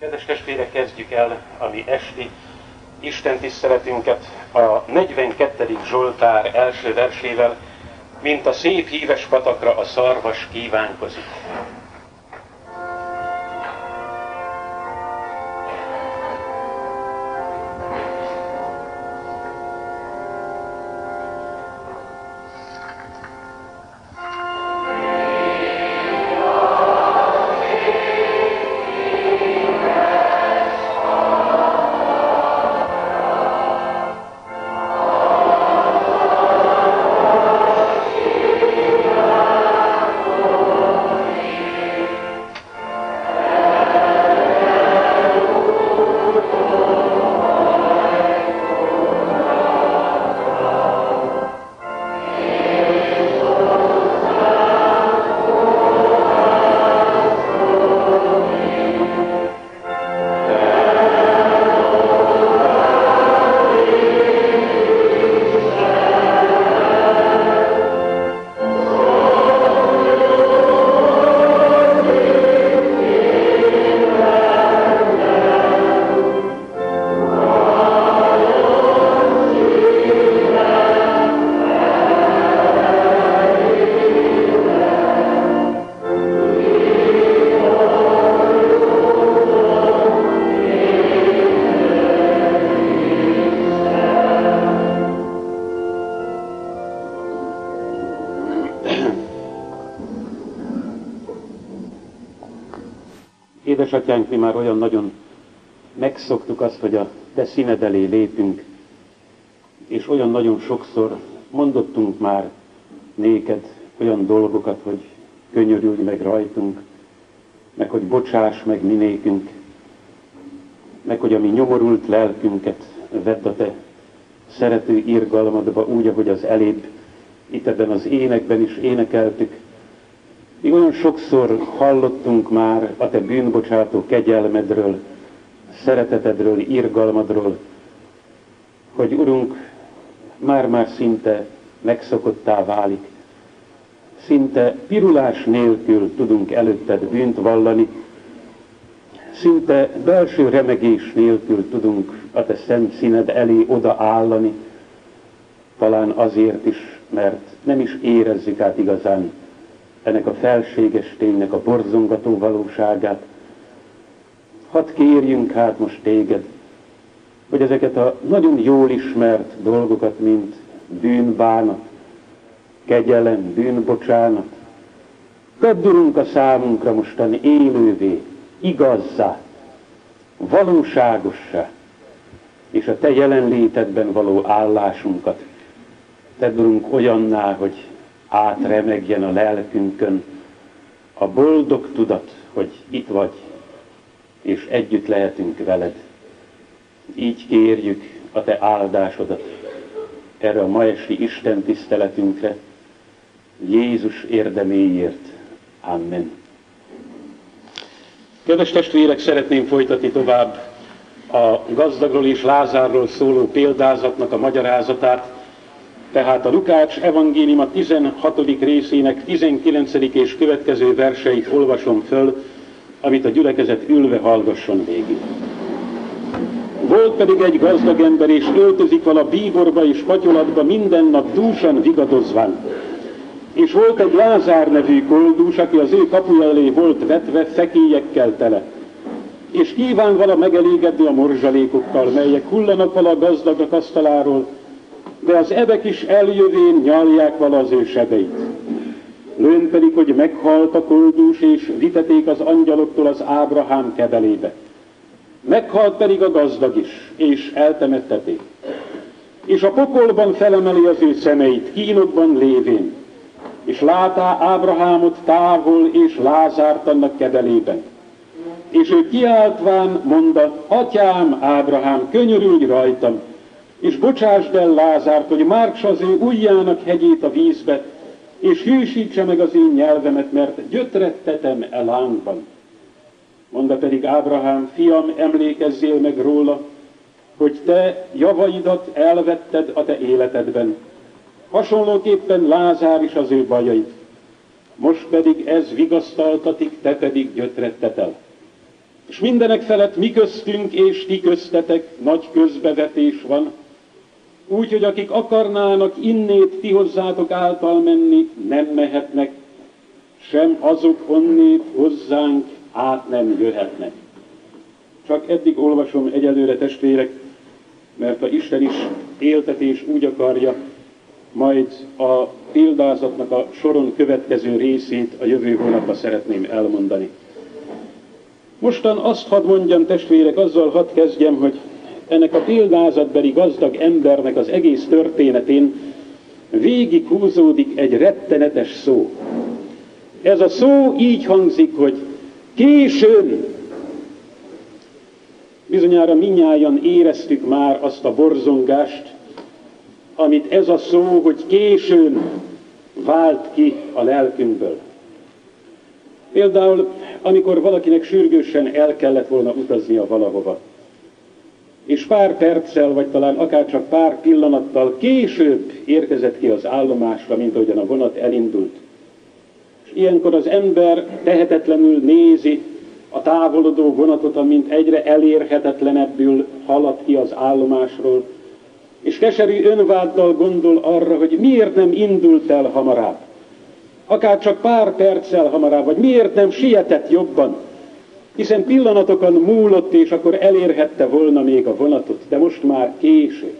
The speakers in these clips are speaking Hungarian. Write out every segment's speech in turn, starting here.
Kedves testvérek, kezdjük el a mi esti Isten tiszteletünket a 42. Zsoltár első versével, mint a szép híves patakra a szarvas kívánkozik. Már olyan nagyon megszoktuk azt, hogy a Te színed elé lépünk, és olyan nagyon sokszor mondottunk már néked olyan dolgokat, hogy könyörülj meg rajtunk, meg hogy bocsáss meg mi nékünk, meg hogy a mi nyomorult lelkünket vedd a Te szerető irgalmadba úgy, ahogy az elébb itt ebben az énekben is énekeltük, olyan sokszor hallottunk már a te bűnbocsátó kegyelmedről, szeretetedről, irgalmadról, hogy Urunk, már-már szinte megszokottá válik. Szinte pirulás nélkül tudunk előtted bűnt vallani, szinte belső remegés nélkül tudunk a te szent színed elé odaállani, talán azért is, mert nem is érezzük át igazán ennek a felséges ténynek a borzongató valóságát. Hadd kérjünk hát most téged, hogy ezeket a nagyon jól ismert dolgokat, mint bűnbánat, kegyelem, bűnbocsánat, Urunk a számunkra mostani élővé, igazzá, valóságossá, és a Te jelenlétedben való állásunkat tedd Urunk olyanná, hogy átremegjen a lelkünkön a boldog tudat, hogy itt vagy, és együtt lehetünk veled. Így kérjük a te áldásodat erre a ma esti Isten tiszteletünkre, Jézus érdeméért. Amen. Kedves testvérek, szeretném folytatni tovább a gazdagról és Lázárról szóló példázatnak a magyarázatát, tehát a Lukács evangélium a 16. részének 19. és következő verseit olvasom föl, amit a gyülekezet ülve hallgasson végig. Volt pedig egy gazdag ember, és öltözik vala bíborba és patyolatba minden nap dúsan vigadozván. És volt egy Lázár nevű koldús, aki az ő kapuja elé volt vetve fekélyekkel tele. És kíván vala megelégedni a morzsalékokkal, melyek hullanak vala a gazdagnak asztaláról, de az ebek is eljövén nyalják vala az ő sebeit. Lőn pedig, hogy meghalt a koldús, és viteték az angyaloktól az Ábrahám kebelébe. Meghalt pedig a gazdag is, és eltemetteték. És a pokolban felemeli az ő szemeit, kínokban lévén, és látá Ábrahámot távol, és Lázárt annak kebelében. És ő kiáltván mondta, atyám Ábrahám, könyörülj rajtam, és bocsásd el Lázárt, hogy márksa az ő ujjának hegyét a vízbe, és hűsítse meg az én nyelvemet, mert gyötrettetem e lángban. Mondta pedig Ábrahám, fiam, emlékezzél meg róla, hogy te javaidat elvetted a te életedben. Hasonlóképpen Lázár is az ő bajait. Most pedig ez vigasztaltatik, te pedig gyötrettetel. És mindenek felett mi köztünk és ti köztetek nagy közbevetés van, úgy, hogy akik akarnának innét ti hozzátok által menni, nem mehetnek, sem azok onnét hozzánk át nem jöhetnek. Csak eddig olvasom egyelőre testvérek, mert a Isten is éltetés úgy akarja, majd a példázatnak a soron következő részét a jövő hónapban szeretném elmondani. Mostan azt hadd mondjam testvérek, azzal hadd kezdjem, hogy ennek a példázatbeli gazdag embernek az egész történetén végig húzódik egy rettenetes szó. Ez a szó így hangzik, hogy későn. Bizonyára minnyáján éreztük már azt a borzongást, amit ez a szó, hogy későn vált ki a lelkünkből. Például, amikor valakinek sürgősen el kellett volna utaznia valahova, pár perccel, vagy talán akár csak pár pillanattal később érkezett ki az állomásra, mint ahogyan a vonat elindult. És ilyenkor az ember tehetetlenül nézi a távolodó vonatot, amint egyre elérhetetlenebbül halad ki az állomásról, és keserű önváddal gondol arra, hogy miért nem indult el hamarabb, akár csak pár perccel hamarabb, vagy miért nem sietett jobban, hiszen pillanatokon múlott, és akkor elérhette volna még a vonatot, de most már késő.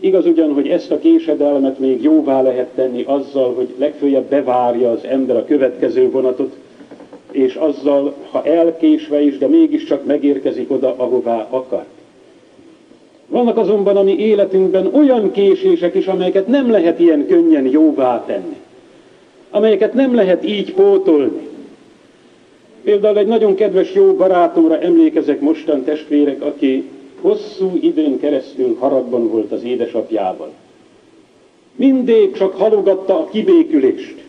Igaz ugyan, hogy ezt a késedelmet még jóvá lehet tenni azzal, hogy legfőjebb bevárja az ember a következő vonatot, és azzal, ha elkésve is, de mégiscsak megérkezik oda, ahová akar. Vannak azonban a mi életünkben olyan késések is, amelyeket nem lehet ilyen könnyen jóvá tenni, amelyeket nem lehet így pótolni. Például egy nagyon kedves jó barátomra emlékezek mostan testvérek, aki hosszú időn keresztül haragban volt az édesapjával. Mindig csak halogatta a kibékülést,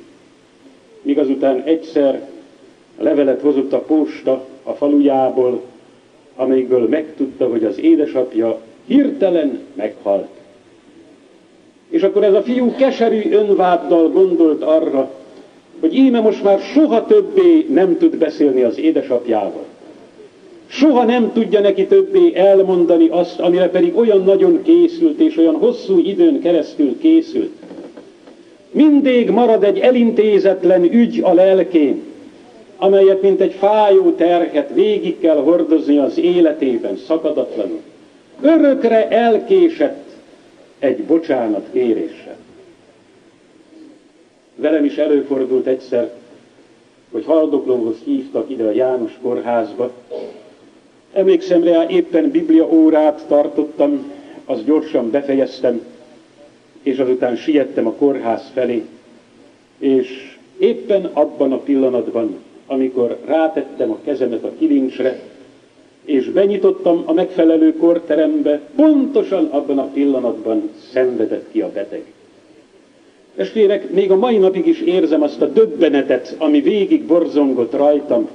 míg azután egyszer levelet hozott a posta a falujából, amelyikből megtudta, hogy az édesapja hirtelen meghalt. És akkor ez a fiú keserű önváddal gondolt arra, hogy íme most már soha többé nem tud beszélni az édesapjával. Soha nem tudja neki többé elmondani azt, amire pedig olyan nagyon készült, és olyan hosszú időn keresztül készült. Mindig marad egy elintézetlen ügy a lelkén, amelyet, mint egy fájó terhet végig kell hordozni az életében szakadatlanul. Örökre elkésett egy bocsánat kéréssel. Velem is előfordult egyszer, hogy haldoklóhoz hívtak ide a János kórházba. Emlékszem rá, éppen Biblia órát tartottam, azt gyorsan befejeztem, és azután siettem a kórház felé, és éppen abban a pillanatban, amikor rátettem a kezemet a kilincsre, és benyitottam a megfelelő korterembe, pontosan abban a pillanatban szenvedett ki a beteg. Testvérek, még a mai napig is érzem azt a döbbenetet, ami végig borzongott rajtam,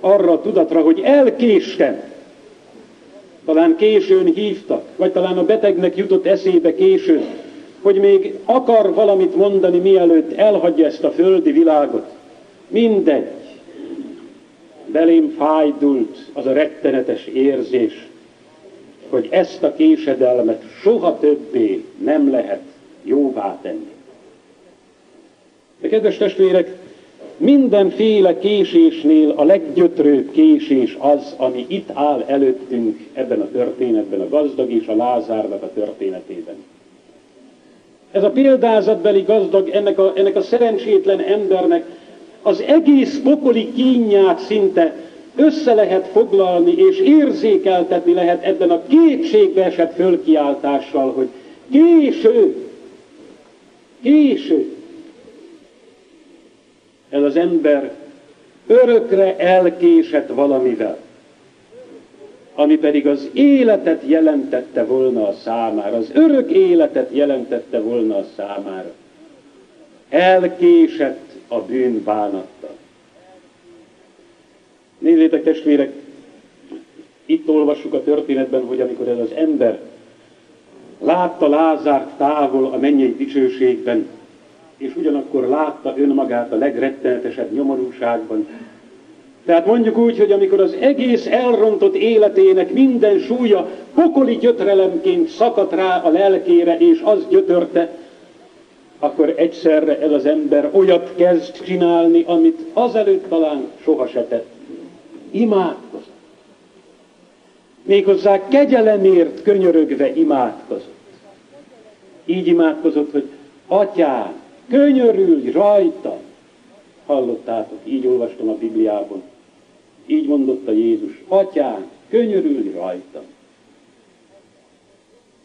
arra a tudatra, hogy elkéstem. Talán későn hívtak, vagy talán a betegnek jutott eszébe későn, hogy még akar valamit mondani, mielőtt elhagyja ezt a földi világot. Mindegy. Belém fájdult az a rettenetes érzés, hogy ezt a késedelmet soha többé nem lehet jóvá tenni. De kedves testvérek, mindenféle késésnél a leggyötrőbb késés az, ami itt áll előttünk ebben a történetben, a gazdag és a Lázárnak a történetében. Ez a példázatbeli gazdag ennek a, ennek a szerencsétlen embernek az egész pokoli kínját szinte össze lehet foglalni, és érzékeltetni lehet ebben a kétségbe esett fölkiáltással, hogy késő, késő ez az ember örökre elkésett valamivel, ami pedig az életet jelentette volna a számára, az örök életet jelentette volna a számára. Elkésett a bűn bánattal. Nézzétek testvérek, itt olvassuk a történetben, hogy amikor ez az ember látta Lázárt távol a mennyei dicsőségben, és ugyanakkor látta önmagát a legrettenetesebb nyomorúságban, Tehát mondjuk úgy, hogy amikor az egész elrontott életének minden súlya pokoli gyötrelemként szakadt rá a lelkére, és az gyötörte, akkor egyszerre ez az ember olyat kezd csinálni, amit azelőtt talán soha se tett. Imádkozott. Méghozzá kegyelemért könyörögve imádkozott. Így imádkozott, hogy atyám, könyörülj rajta. Hallottátok, így olvastam a Bibliában. Így mondotta Jézus, atyám, könyörülj rajta.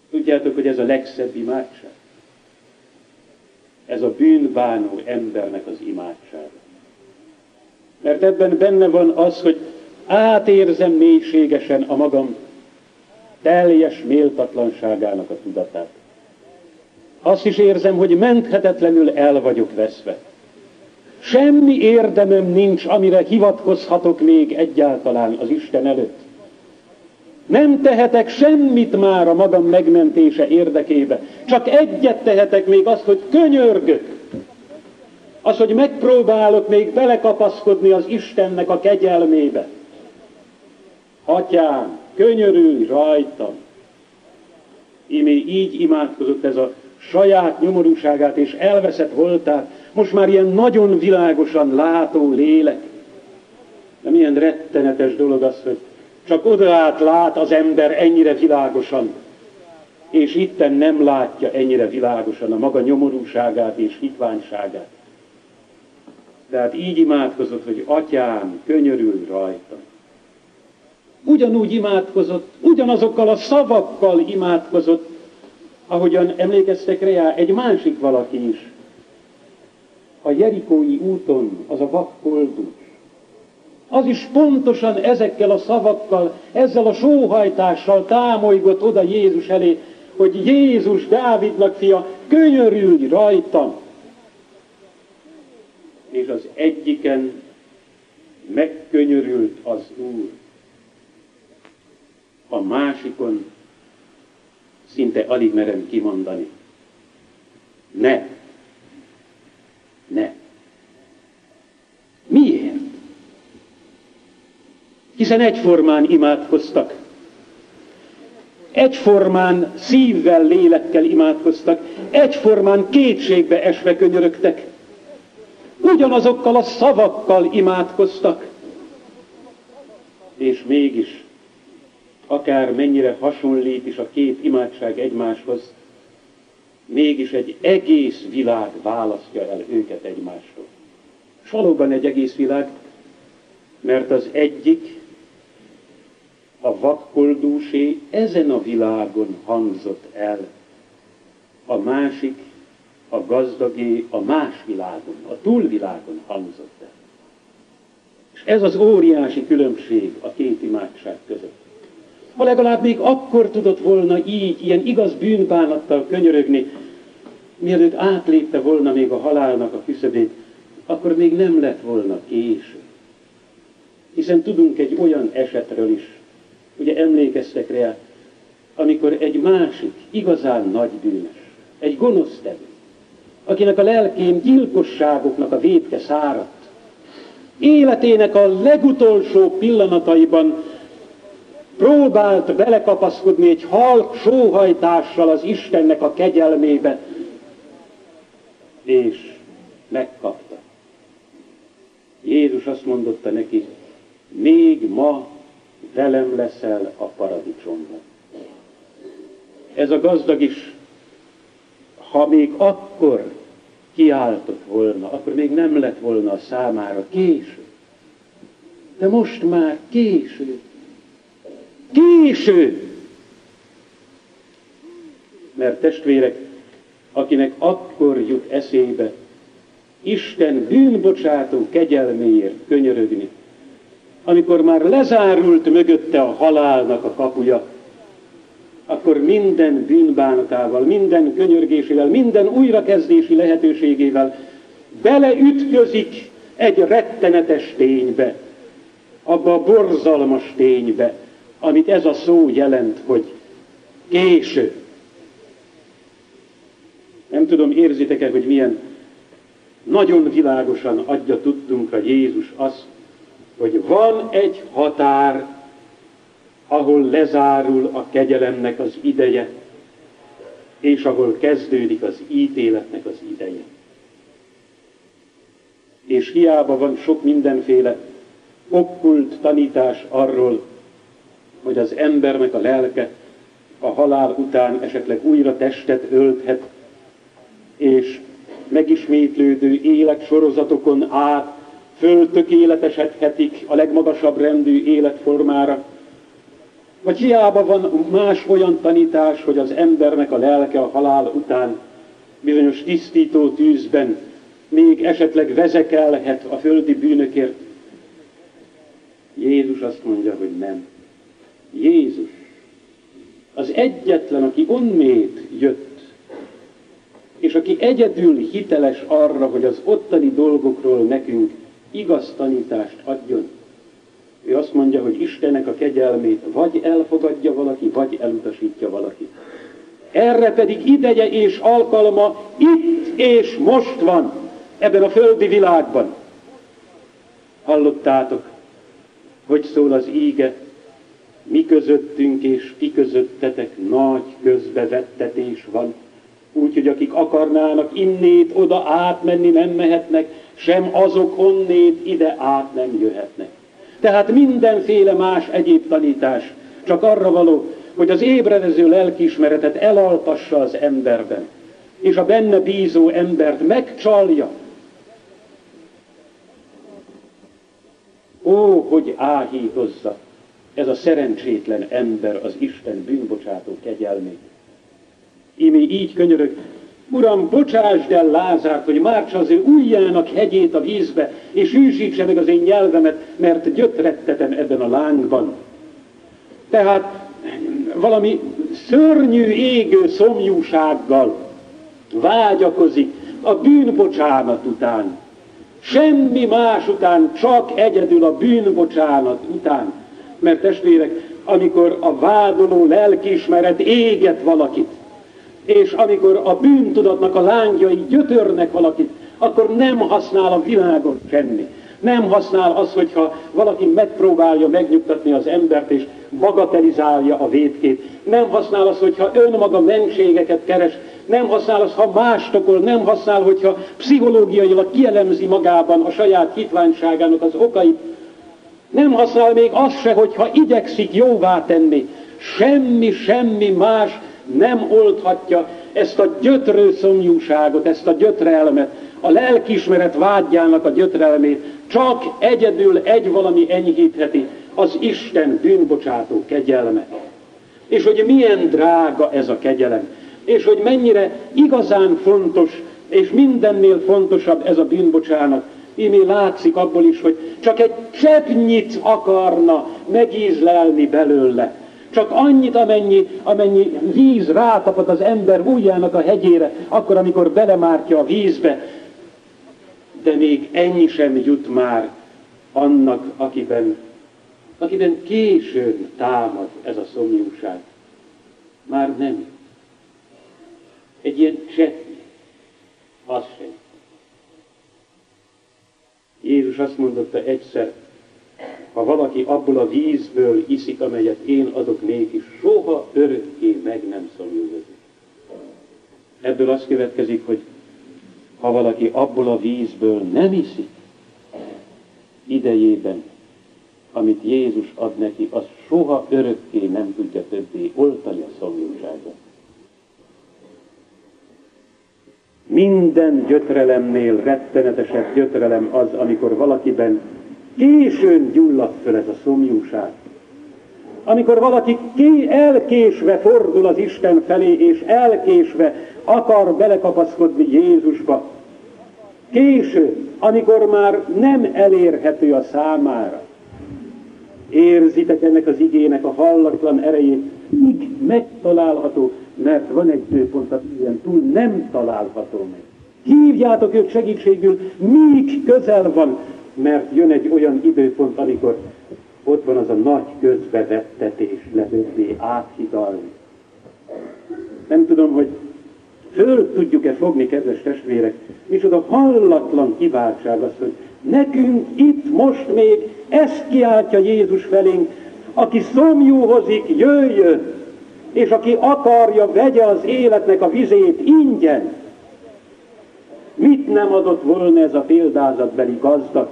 Tudjátok, hogy ez a legszebb imádság? Ez a bűnbánó embernek az imádsága. Mert ebben benne van az, hogy átérzem mélységesen a magam teljes méltatlanságának a tudatát. Azt is érzem, hogy menthetetlenül el vagyok veszve. Semmi érdemem nincs, amire hivatkozhatok még egyáltalán az Isten előtt. Nem tehetek semmit már a magam megmentése érdekébe. Csak egyet tehetek még azt, hogy könyörgök. Az, hogy megpróbálok még belekapaszkodni az Istennek a kegyelmébe. Atyám, könyörülj rajtam. Imi így imádkozott ez a saját nyomorúságát és elveszett voltát, most már ilyen nagyon világosan látó lélek. De milyen rettenetes dolog az, hogy csak odaát lát az ember ennyire világosan, és itten nem látja ennyire világosan a maga nyomorúságát és hitványságát. Tehát így imádkozott, hogy atyám, könyörülj rajta. Ugyanúgy imádkozott, ugyanazokkal a szavakkal imádkozott, ahogyan emlékeztek rá, egy másik valaki is. A Jerikói úton, az a vakkoldus. Az is pontosan ezekkel a szavakkal, ezzel a sóhajtással támolygott oda Jézus elé, hogy Jézus Dávidnak fia, könyörülj rajtam. És az egyiken megkönyörült az Úr, a másikon szinte alig merem kimondani. Ne. Ne. Miért? Hiszen egyformán imádkoztak. Egyformán szívvel, lélekkel imádkoztak. Egyformán kétségbe esve könyörögtek. Ugyanazokkal a szavakkal imádkoztak. És mégis akár mennyire hasonlít is a két imádság egymáshoz, mégis egy egész világ választja el őket egymástól. És valóban egy egész világ, mert az egyik, a vakkoldúsé ezen a világon hangzott el, a másik, a gazdagé a más világon, a túlvilágon hangzott el. És ez az óriási különbség a két imádság között ha legalább még akkor tudott volna így, ilyen igaz bűnbánattal könyörögni, mielőtt átlépte volna még a halálnak a küszöbét, akkor még nem lett volna késő. Hiszen tudunk egy olyan esetről is, ugye emlékeztek rá, amikor egy másik, igazán nagy bűnös, egy gonosz tevő, akinek a lelkén gyilkosságoknak a védke száradt, életének a legutolsó pillanataiban próbált belekapaszkodni egy halk sóhajtással az Istennek a kegyelmébe, és megkapta. Jézus azt mondotta neki, még ma velem leszel a paradicsomban. Ez a gazdag is, ha még akkor kiáltott volna, akkor még nem lett volna a számára késő. De most már késő. Késő! Mert testvérek, akinek akkor jut eszébe Isten bűnbocsátó kegyelméért könyörögni, amikor már lezárult mögötte a halálnak a kapuja, akkor minden bűnbánatával, minden könyörgésével, minden újrakezdési lehetőségével beleütközik egy rettenetes ténybe, abba a borzalmas ténybe, amit ez a szó jelent, hogy késő. Nem tudom, érzitek-e, hogy milyen nagyon világosan adja tudtunk a Jézus azt, hogy van egy határ, ahol lezárul a kegyelemnek az ideje, és ahol kezdődik az ítéletnek az ideje. És hiába van sok mindenféle okkult tanítás arról, hogy az embernek a lelke a halál után esetleg újra testet ölthet, és megismétlődő életsorozatokon át föltökéletesedhetik a legmagasabb rendű életformára, vagy hiába van más olyan tanítás, hogy az embernek a lelke a halál után bizonyos tisztító tűzben még esetleg vezekelhet a földi bűnökért. Jézus azt mondja, hogy nem. Jézus az egyetlen, aki onnét jött, és aki egyedül hiteles arra, hogy az ottani dolgokról nekünk igaz tanítást adjon. Ő azt mondja, hogy Istennek a kegyelmét vagy elfogadja valaki, vagy elutasítja valaki. Erre pedig ideje és alkalma itt és most van, ebben a földi világban. Hallottátok, hogy szól az íge, mi közöttünk és ti közöttetek nagy közbevettetés van. Úgyhogy akik akarnának innét oda átmenni, nem mehetnek, sem azok onnét ide át nem jöhetnek. Tehát mindenféle más egyéb tanítás csak arra való, hogy az ébredező lelkiismeretet elaltassa az emberben, és a benne bízó embert megcsalja. Ó, hogy áhítozza ez a szerencsétlen ember az Isten bűnbocsátó kegyelmét. Imi így könyörög, Uram, bocsásd el Lázárt, hogy mártsa az ő ujjának hegyét a vízbe, és ősítse meg az én nyelvemet, mert gyötrettetem ebben a lángban. Tehát valami szörnyű, égő szomjúsággal vágyakozik a bűnbocsánat után. Semmi más után, csak egyedül a bűnbocsánat után. Mert testvérek, amikor a vádoló lelkiismeret éget valakit, és amikor a bűntudatnak a lángjai gyötörnek valakit, akkor nem használ a világon semmi. Nem használ az, hogyha valaki megpróbálja megnyugtatni az embert, és bagatelizálja a védkét. Nem használ az, hogyha önmaga menségeket keres. Nem használ az, ha mástokol. Nem használ, hogyha pszichológiailag kielemzi magában a saját hitványságának az okait. Nem használ még az se, hogyha igyekszik jóvá tenni. Semmi, semmi más nem oldhatja ezt a gyötrő szomjúságot, ezt a gyötrelmet, a lelkismeret vágyjának a gyötrelmét, csak egyedül egy valami enyhítheti, az Isten bűnbocsátó kegyelme. És hogy milyen drága ez a kegyelem, és hogy mennyire igazán fontos, és mindennél fontosabb ez a bűnbocsánat, Imi látszik abból is, hogy csak egy cseppnyit akarna megízlelni belőle. Csak annyit, amennyi, amennyi víz rátapad az ember ujjának a hegyére, akkor, amikor belemártja a vízbe. De még ennyi sem jut már annak, akiben, akiben későn támad ez a szomjúság. Már nem. Egy ilyen cseppnyi. Az sem. Jézus azt mondotta egyszer, ha valaki abból a vízből iszik, amelyet én adok néki, soha örökké meg nem szomjúzik. Ebből az következik, hogy ha valaki abból a vízből nem iszik, idejében, amit Jézus ad neki, az soha örökké nem tudja többé oltani a szomjúságot. Minden gyötrelemnél rettenetesebb gyötrelem az, amikor valakiben későn gyullad föl ez a szomjúság. Amikor valaki ki elkésve fordul az Isten felé, és elkésve akar belekapaszkodni Jézusba, késő, amikor már nem elérhető a számára. Érzitek ennek az igének a hallatlan erejét, míg megtalálható, mert van egy időpont, ilyen túl nem található meg. Hívjátok ők segítségül, míg közel van, mert jön egy olyan időpont, amikor ott van az a nagy közbevettetés lehetővé áthidalni. Nem tudom, hogy föl tudjuk-e fogni, kedves testvérek, micsoda hallatlan kiváltság az, hogy nekünk itt most még Ezt kiáltja Jézus felénk, aki szomjúhozik, jöjjön, és aki akarja, vegye az életnek a vizét ingyen. Mit nem adott volna ez a példázatbeli gazdag?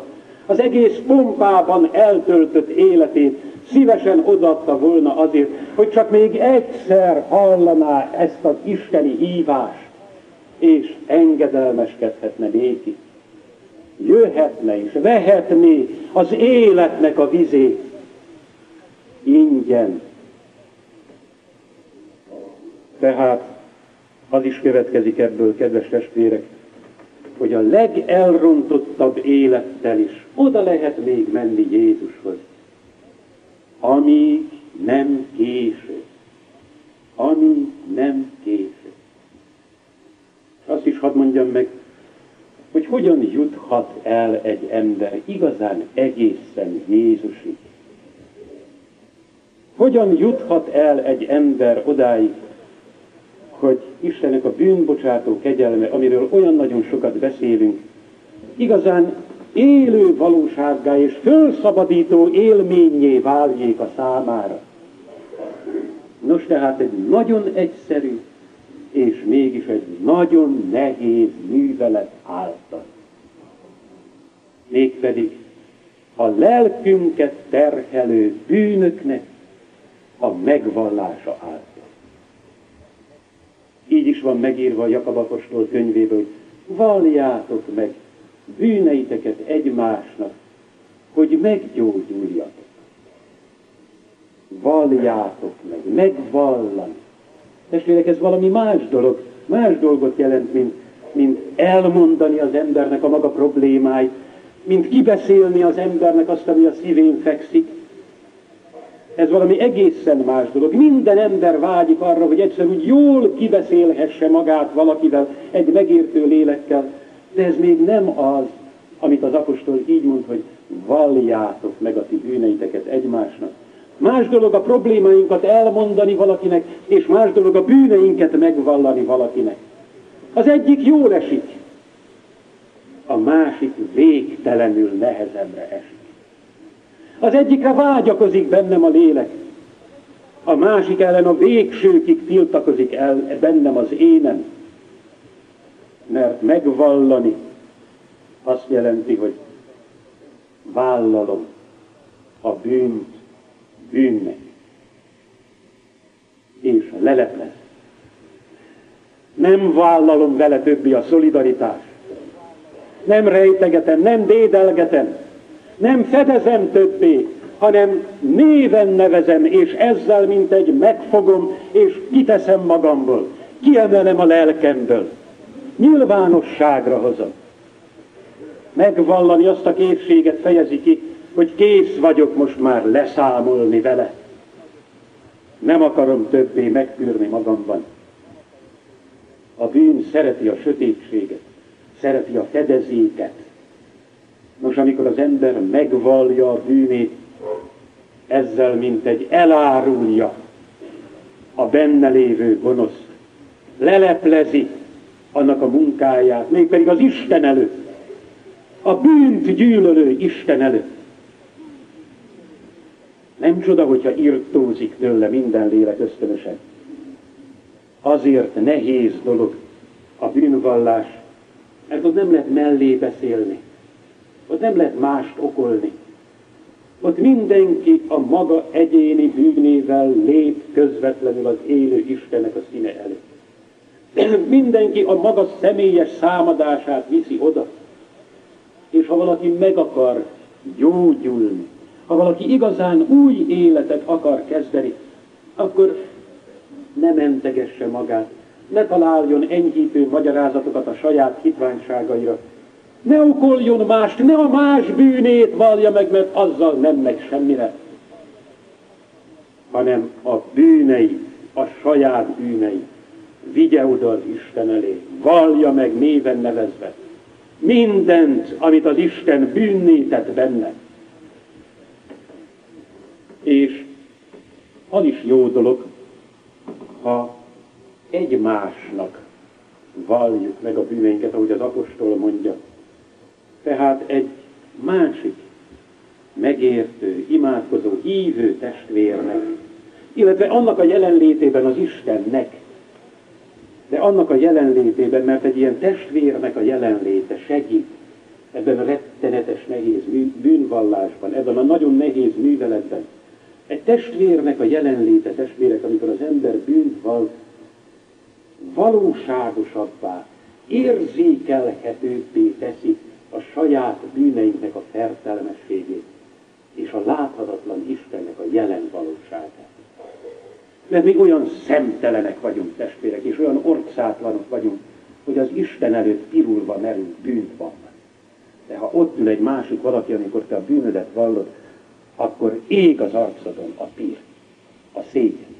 Az egész pompában eltöltött életét szívesen odaadta volna azért, hogy csak még egyszer hallaná ezt az isteni hívást, és engedelmeskedhetne néki. Jöhetne és vehetné az életnek a vizét ingyen. Tehát az is következik ebből, kedves testvérek, hogy a legelrontottabb élettel is oda lehet még menni Jézushoz, amíg nem késő. Amíg nem késő. Azt is hadd mondjam meg, hogy hogyan juthat el egy ember igazán egészen Jézusig. Hogyan juthat el egy ember odáig, hogy Istennek a bűnbocsátó kegyelme, amiről olyan nagyon sokat beszélünk, igazán élő valósággá és fölszabadító élményé váljék a számára. Nos, tehát egy nagyon egyszerű és mégis egy nagyon nehéz művelet által. Mégpedig a lelkünket terhelő bűnöknek a megvallása által. Így is van megírva a Jakab apostol könyvéből, hogy valljátok meg bűneiteket egymásnak, hogy meggyógyuljatok. Valljátok meg, megvallani. Testvérek, ez valami más dolog, más dolgot jelent, mint, mint elmondani az embernek a maga problémáit, mint kibeszélni az embernek azt, ami a szívén fekszik, ez valami egészen más dolog. Minden ember vágyik arra, hogy egyszer úgy jól kibeszélhesse magát valakivel, egy megértő lélekkel, de ez még nem az, amit az apostol így mond, hogy valljátok meg a ti bűneiteket egymásnak. Más dolog a problémáinkat elmondani valakinek, és más dolog a bűneinket megvallani valakinek. Az egyik jól esik, a másik végtelenül nehezemre esik. Az egyikre vágyakozik bennem a lélek, a másik ellen a végsőkig tiltakozik el bennem az énem. Mert megvallani azt jelenti, hogy vállalom a bűnt bűnnek, és leleplez. Nem vállalom vele többi a szolidaritást. Nem rejtegetem, nem dédelgetem, nem fedezem többé, hanem néven nevezem, és ezzel mint egy megfogom, és kiteszem magamból, kiemelem a lelkemből, nyilvánosságra hozom. Megvallani azt a készséget fejezi ki, hogy kész vagyok most már leszámolni vele. Nem akarom többé megtűrni magamban. A bűn szereti a sötétséget, szereti a fedezéket, Nos, amikor az ember megvallja a bűnét, ezzel mint egy elárulja a benne lévő gonosz, leleplezi annak a munkáját, mégpedig az Isten előtt, a bűnt gyűlölő Isten előtt. Nem csoda, hogyha irtózik tőle minden lélek ösztönösen. Azért nehéz dolog a bűnvallás, mert ott nem lehet mellé beszélni. Ott nem lehet mást okolni. Ott mindenki a maga egyéni bűnével lép közvetlenül az élő Istennek a színe előtt. Mindenki a maga személyes számadását viszi oda. És ha valaki meg akar gyógyulni, ha valaki igazán új életet akar kezdeni, akkor ne mentegesse magát, ne találjon enyhítő magyarázatokat a saját hitványságaira, ne okoljon mást, ne a más bűnét vallja meg, mert azzal nem megy semmire, hanem a bűnei, a saját bűnei, vigye oda az Isten elé, vallja meg néven nevezve. Mindent, amit az Isten bűnné tett benne. És az is jó dolog, ha egymásnak valljuk meg a bűneinket, ahogy az apostol mondja, tehát egy másik megértő, imádkozó, hívő testvérnek, illetve annak a jelenlétében az Istennek, de annak a jelenlétében, mert egy ilyen testvérnek a jelenléte segít ebben a rettenetes nehéz bűnvallásban, ebben a nagyon nehéz műveletben. Egy testvérnek a jelenléte, testvérek, amikor az ember bűnt val, valóságosabbá, érzékelhetőbbé teszi a saját bűneinknek a fertelmességét, és a láthatatlan Istennek a jelen valóságát. Mert mi olyan szemtelenek vagyunk, testvérek, és olyan orcátlanok vagyunk, hogy az Isten előtt pirulva merünk bűnt van. De ha ott ül egy másik valaki, amikor te a bűnödet vallod, akkor ég az arcodon a pír, a szégyen.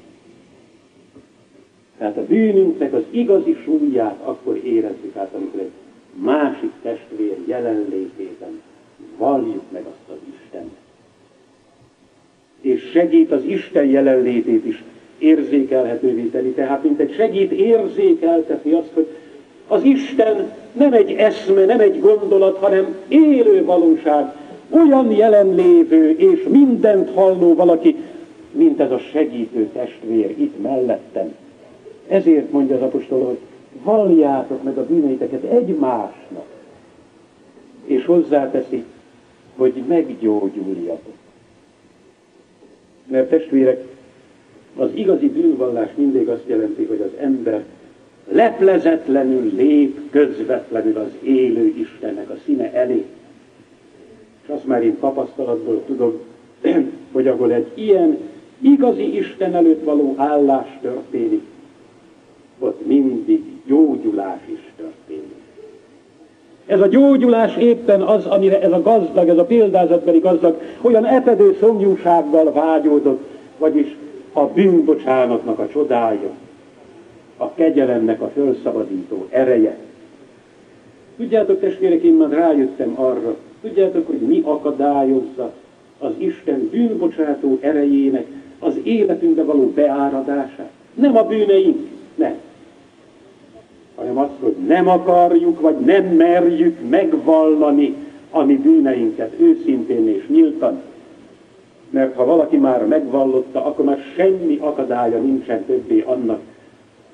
Tehát a bűnünknek az igazi súlyát akkor érezzük át, amikor egy másik testvér jelenlétében valljuk meg azt az Istenet. És segít az Isten jelenlétét is érzékelhetővé tenni. Tehát, mint egy segít érzékeltetni azt, hogy az Isten nem egy eszme, nem egy gondolat, hanem élő valóság, olyan jelenlévő és mindent halló valaki, mint ez a segítő testvér itt mellettem. Ezért mondja az apostol, hogy valljátok meg a bűneiteket egymásnak, és hozzáteszi, hogy meggyógyuljatok. Mert testvérek, az igazi bűnvallás mindig azt jelenti, hogy az ember leplezetlenül lép közvetlenül az élő Istennek a színe elé. És azt már én tapasztalatból tudom, hogy ahol egy ilyen igazi Isten előtt való állás történik, ott mindig gyógyulás is történik. Ez a gyógyulás éppen az, amire ez a gazdag, ez a példázatbeli gazdag olyan epedő szomjúsággal vágyódott, vagyis a bűnbocsánatnak a csodája, a kegyelemnek a fölszabadító ereje. Tudjátok, testvérek, én már rájöttem arra, tudjátok, hogy mi akadályozza az Isten bűnbocsátó erejének az életünkbe való beáradását? Nem a bűneink. Hanem az, hogy nem akarjuk, vagy nem merjük megvallani a mi bűneinket őszintén és nyíltan. Mert ha valaki már megvallotta, akkor már semmi akadálya nincsen többé annak,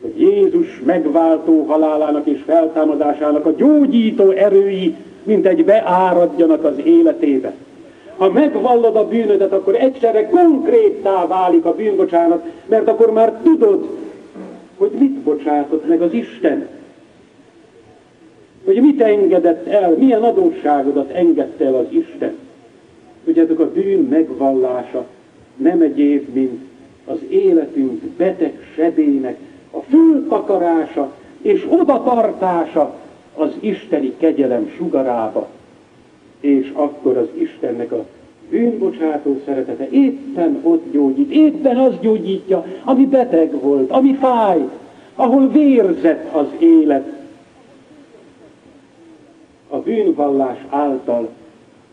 hogy Jézus megváltó halálának és feltámadásának a gyógyító erői, mint egy beáradjanak az életébe. Ha megvallod a bűnödet, akkor egyszerre konkréttá válik a bűnbocsánat, mert akkor már tudod, hogy mit bocsátott meg az Isten. Hogy mit engedett el, milyen adósságodat engedte el az Isten. Tudjátok, a bűn megvallása nem egyéb, mint az életünk beteg sebének a föltakarása és odatartása az isteni kegyelem sugarába. És akkor az Istennek a bűnbocsátó szeretete éppen ott gyógyít, éppen az gyógyítja, ami beteg volt, ami fájt, ahol vérzett az élet. Bűnvallás által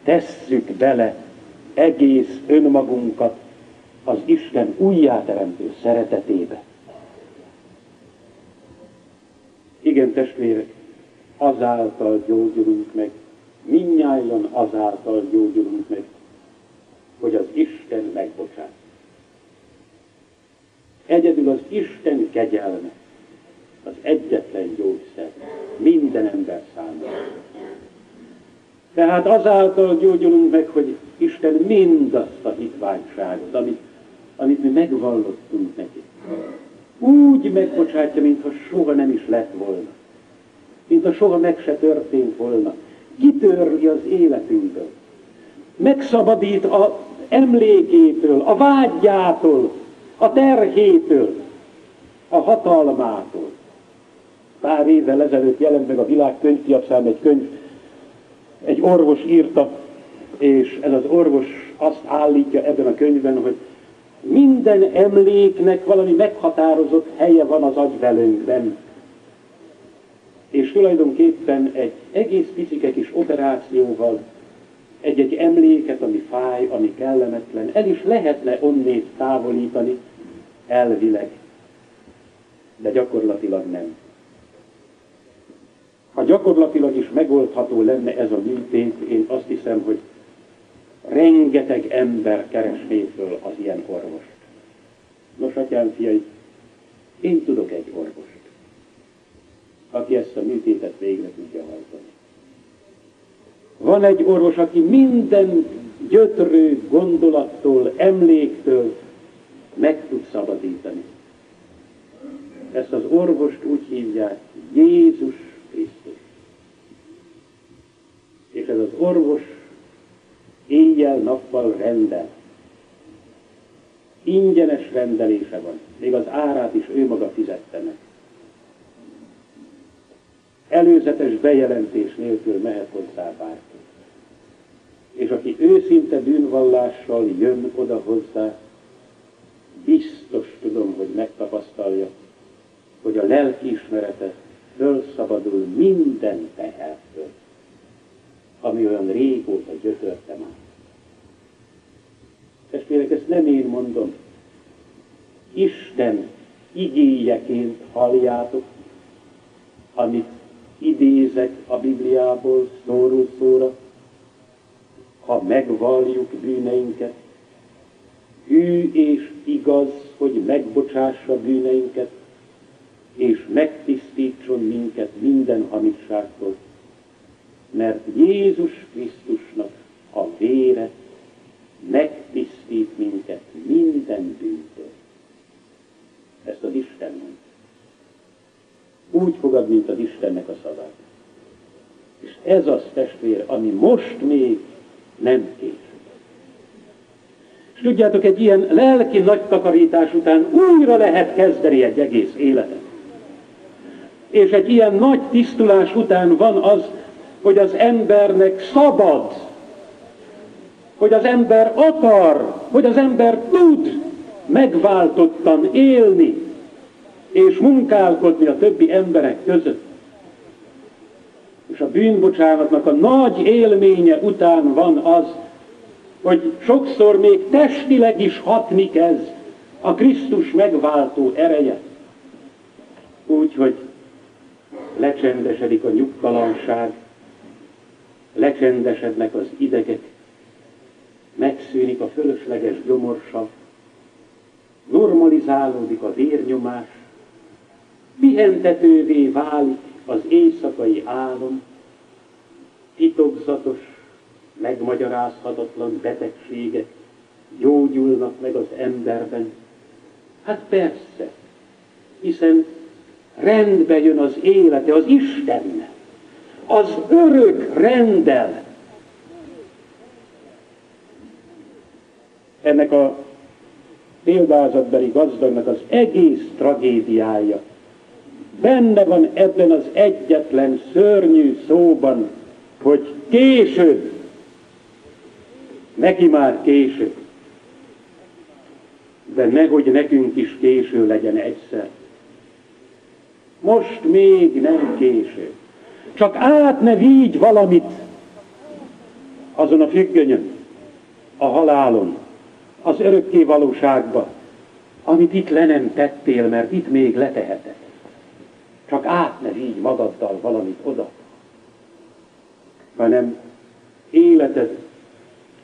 tesszük bele egész önmagunkat az Isten újjáteremtő szeretetébe. Igen, testvérek, azáltal gyógyulunk meg, minnyáján azáltal gyógyulunk meg, hogy az Isten megbocsát. Egyedül az Isten kegyelme az egyetlen gyógyszer minden ember számára. Tehát azáltal gyógyulunk meg, hogy Isten mindazt a hitványságot, amit, amit mi megvallottunk neki, úgy megbocsátja, mintha soha nem is lett volna. Mintha soha meg se történt volna. Kitörli az életünkből. Megszabadít a emlékétől, a vágyjától, a terhétől, a hatalmától. Pár évvel ezelőtt jelent meg a világ könyvpiacán egy könyv, egy orvos írta, és ez az orvos azt állítja ebben a könyvben, hogy minden emléknek valami meghatározott helye van az agyvelőnkben. És tulajdonképpen egy egész picike kis operációval egy-egy emléket, ami fáj, ami kellemetlen, el is lehetne onnét távolítani elvileg, de gyakorlatilag nem. Ha gyakorlatilag is megoldható lenne ez a műtét, én azt hiszem, hogy rengeteg ember keresné föl az ilyen orvost. Nos, atyám, fiai, én tudok egy orvost, aki ezt a műtétet végre tudja hajtani. Van egy orvos, aki minden gyötrő gondolattól, emléktől meg tud szabadítani. Ezt az orvost úgy hívják Jézus Krisztus. És ez az orvos éjjel-nappal rendel. Ingyenes rendelése van. Még az árát is ő maga fizette meg. Előzetes bejelentés nélkül mehet hozzá bárki. És aki őszinte bűnvallással jön oda hozzá, biztos tudom, hogy megtapasztalja, hogy a lelkiismerete fölszabadul minden tehertől, ami olyan régóta gyötörte már. Testvérek, ezt nem én mondom. Isten igényeként halljátok, amit idézek a Bibliából szóról szóra, ha megvalljuk bűneinket, hű és igaz, hogy megbocsássa bűneinket, és megtisztítson minket minden hamisságtól, mert Jézus Krisztusnak a vére megtisztít minket minden bűntől. Ezt az Isten mondja. Úgy fogad, mint az Istennek a szavát. És ez az testvér, ami most még nem késő. És tudjátok, egy ilyen lelki nagy takarítás után újra lehet kezdeni egy egész életet. És egy ilyen nagy tisztulás után van az, hogy az embernek szabad, hogy az ember akar, hogy az ember tud megváltottan élni, és munkálkodni a többi emberek között. És a bűnbocsánatnak a nagy élménye után van az, hogy sokszor még testileg is hatni kezd a Krisztus megváltó ereje. Úgyhogy lecsendesedik a nyugtalanság, lecsendesednek az idegek, megszűnik a fölösleges gyomorsav, normalizálódik a vérnyomás, pihentetővé válik az éjszakai álom, titokzatos, megmagyarázhatatlan betegségek gyógyulnak meg az emberben. Hát persze, hiszen rendbe jön az élete az Istennel, az örök rendel. Ennek a példázatbeli gazdagnak az egész tragédiája benne van ebben az egyetlen szörnyű szóban, hogy késő. Neki már késő. De nehogy nekünk is késő legyen egyszer. Most még nem késő. Csak át ne vigy valamit azon a függönyön, a halálon, az örökké valóságba, amit itt le nem tettél, mert itt még leteheted. Csak át ne vigy magaddal valamit oda, hanem életed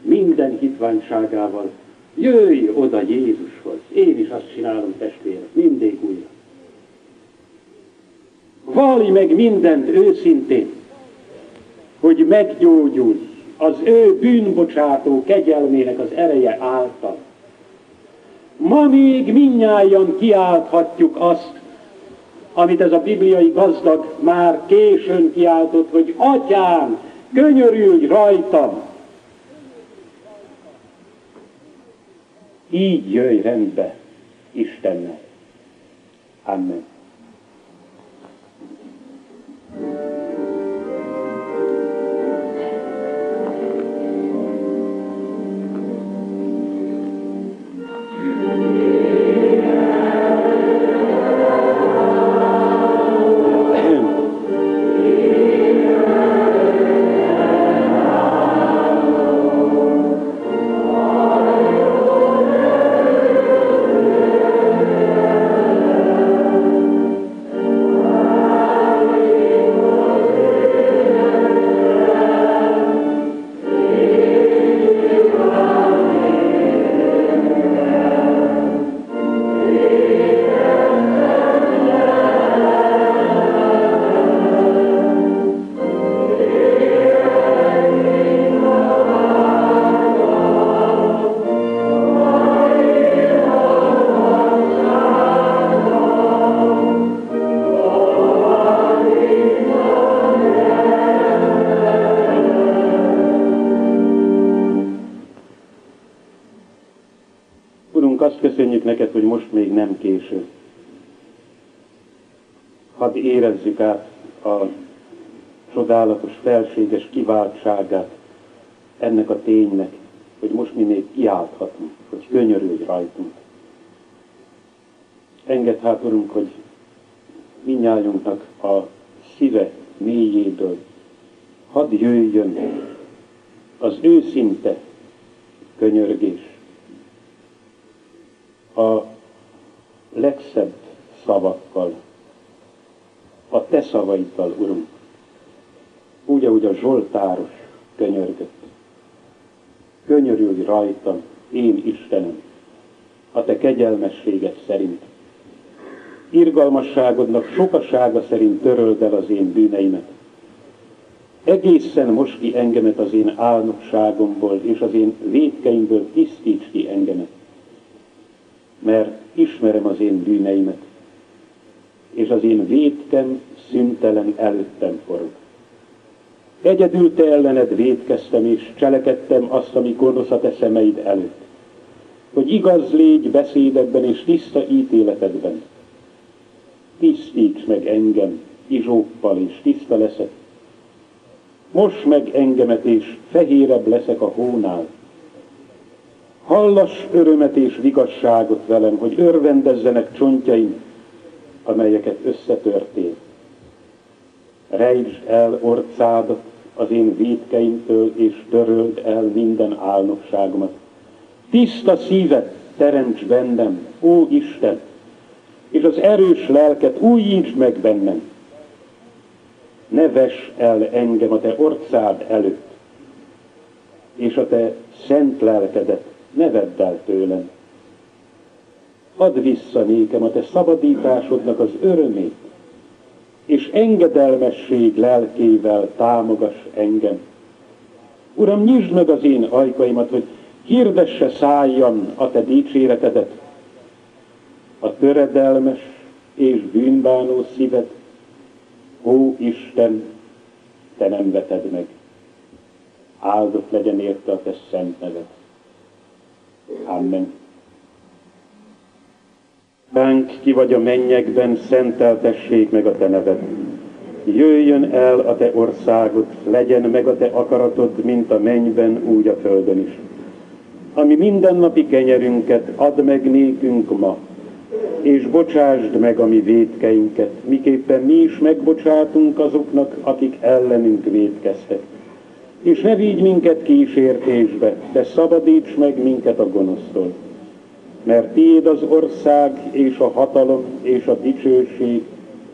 minden hitványságával jöjj oda Jézushoz. Én is azt csinálom testvérek, mindig újra. Valj meg mindent őszintén, hogy meggyógyulj az ő bűnbocsátó kegyelmének az ereje által. Ma még minnyáján kiálthatjuk azt, amit ez a bibliai gazdag már későn kiáltott, hogy atyám, könyörülj rajtam! Így jöjj rendbe Istennel. Amen. Át a csodálatos, felséges kiváltságát ennek a ténynek, hogy most mi még kiálthatunk, hogy könyörülj rajtunk. Engedd hát, Urunk, hogy minnyájunknak a szíve mélyéből hadd jöjjön az őszinte könyörgés. A legszebb szavakkal, a te szavaiddal, Urunk, úgy, ahogy a Zsoltáros könyörgött. Könyörülj rajtam, én Istenem, a te kegyelmességed szerint. Irgalmasságodnak sokasága szerint töröld el az én bűneimet. Egészen most ki engemet az én álnokságomból, és az én védkeimből tisztíts ki engemet. Mert ismerem az én bűneimet, és az én védkem szüntelen előttem forog. Egyedül te ellened védkeztem, és cselekedtem azt, ami gonosz a te szemeid előtt. Hogy igaz légy beszédedben és tiszta ítéletedben. Tisztíts meg engem izsóppal, és tiszta leszek. Most meg engemet, és fehérebb leszek a hónál. Hallass örömet és vigasságot velem, hogy örvendezzenek csontjaim, amelyeket összetörtél. Rejtsd el orcádat az én védkeimtől, és töröld el minden álnokságomat. Tiszta szívet teremts bennem, ó Isten, és az erős lelket újítsd meg bennem. Ne ves el engem a te orcád előtt, és a te szent lelkedet ne vedd el tőlem. Add vissza nékem a te szabadításodnak az örömét, és engedelmesség lelkével támogass engem. Uram, nyisd meg az én ajkaimat, hogy hirdesse szájjam a te dicséretedet. A töredelmes és bűnbánó szívet, ó Isten, te nem veted meg. Áldott legyen érte a te szent neved. Amen. Bánk ki vagy a mennyekben, szenteltessék meg a te neved. Jöjjön el a te országod, legyen meg a te akaratod, mint a mennyben, úgy a földön is. Ami mindennapi kenyerünket add meg nékünk ma, és bocsásd meg a mi védkeinket, miképpen mi is megbocsátunk azoknak, akik ellenünk védkeztek. És ne vigy minket kísértésbe, de szabadíts meg minket a gonosztól mert tiéd az ország és a hatalom és a dicsőség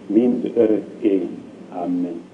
mind örökké. Amen.